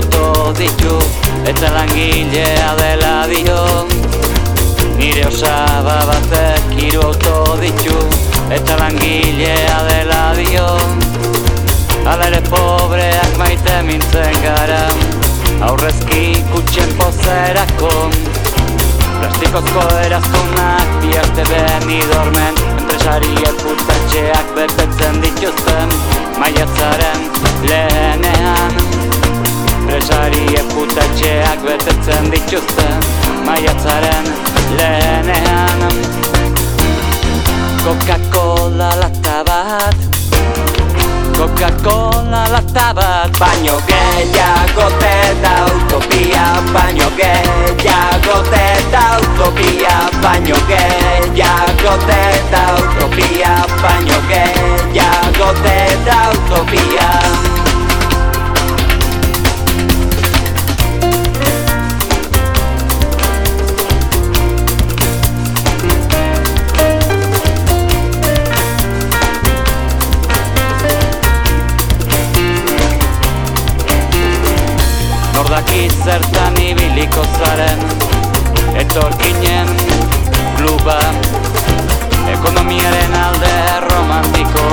boto ditu Eta langilea dela dio Nire osaba batek hiru auto ditu Eta langilea dela dio Alere pobreak maite mintzen gara Aurrezki kutxen pozerako Plastikozko eraztunak biarte beni dormen Enpresari putatxeak betetzen dituzten Maiatzaren lehenean dituzten Maiatzaren lehenean Coca-Cola lata bat Coca-Cola lata bat Baino gehiago zertan ibiliko zaren Etorkinen kluba. Ekonomiaren alde romantikoa